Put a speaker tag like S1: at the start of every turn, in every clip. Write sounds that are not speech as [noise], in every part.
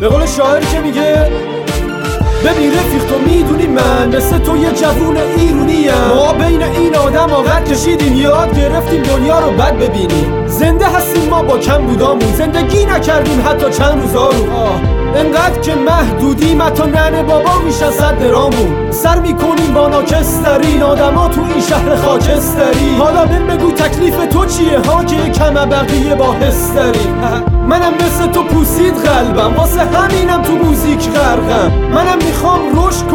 S1: به قول شاعر که میگه ببین رفیق می‌دونی من مثل تو یه جوون ایرونیم. ما بین این آدم آقد کشیدیم. یاد گرفتیم دنیا رو بد ببینیم. زنده هستیم ما با کم بودامون. زندگی نکردیم حتی چند روزا رو انقدر که محدودیم حتی ننه بابا میشن صد درامون. سر می‌کنیم با ناکسترین آدما تو این شهر خاکستری حالا بهم بگو تکلیف تو چیه؟ ها که کم بقیه با هستری [laughs] منم مثل تو پوسید قلبم. واسه همینم تو موزیک غرقم.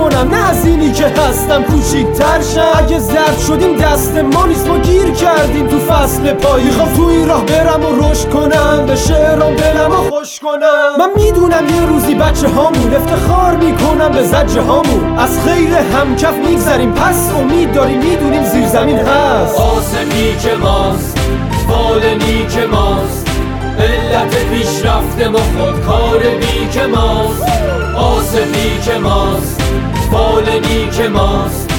S1: کنم نه از اینی که هستم کوچیکتر شم اگه زرد شدیم دست ما نیست. ما گیر کردیم تو فصل پایی. می‌خوام تو این راه برم و رشد کنم. به شعرام دلم و خوش کنم. من می‌دونم یه روزی بچه هامون افتخار می‌کنم به زجه هامون از خیر همکف میگذریم. پس امید داریم. می‌دونیم زیر زمین هست.
S2: آسمی که ماست. فال نیک ماست. علت پیشرفت ما خودکار بی که ماست. آسمی که ماست. فال نیک ماست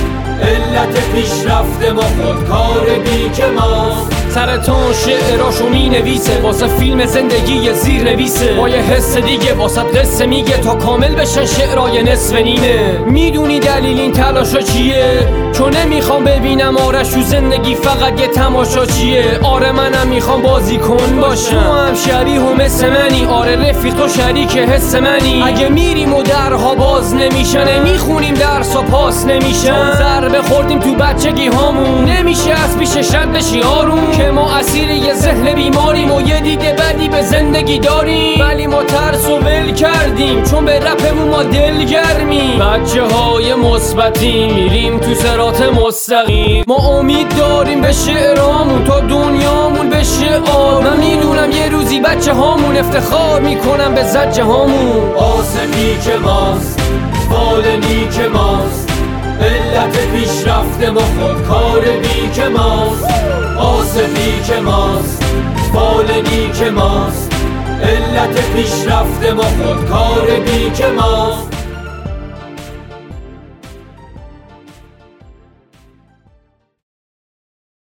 S2: علت پیشرفت ما خودکار بی که ماست.
S3: سرتون شعراشو می نویسه واسه فیلم زندگی زیر نویسه. با یه حس دیگه واسه قصه میگه تا کامل بشن شعرای نصف نیمه. می‌دونی دلیل این تلاشا چیه؟ چون نمی‌خوام ببینم آرش تو زندگی فقط یه تماشا چیه. آره منم می‌خوام بازی کن باشم. تو هم شبیه و مثل منی. آره رفیق تو شریک حس منی. اگه میریم و درها باز نمیشن می‌خونیم درس و پاس نمیشن. ضربه خوردیم تو بچگی هامون. نمیشه از پیش شد بشی آروم. که ما اسیر یه ذهن بیماریم و یه دیده بدی به زندگی داریم. ولی ما ترس و ول کردیم چون به رپمون ما دلگرمی بچه های مثبتی میریم تو سرات مستقیم. ما امید داریم به شعرامون تا دنیامون بشه آروم. من می‌دونم یه روزی بچه هامون افتخار می‌کنم به زجه هامون
S2: آسمی که ماست فال نیک ماست. علت پیشرفت ما خودکار بی که ماست. آسمی که ماست. فال نیک ماست. علت پیشرفت ما خودکار بی که ماست.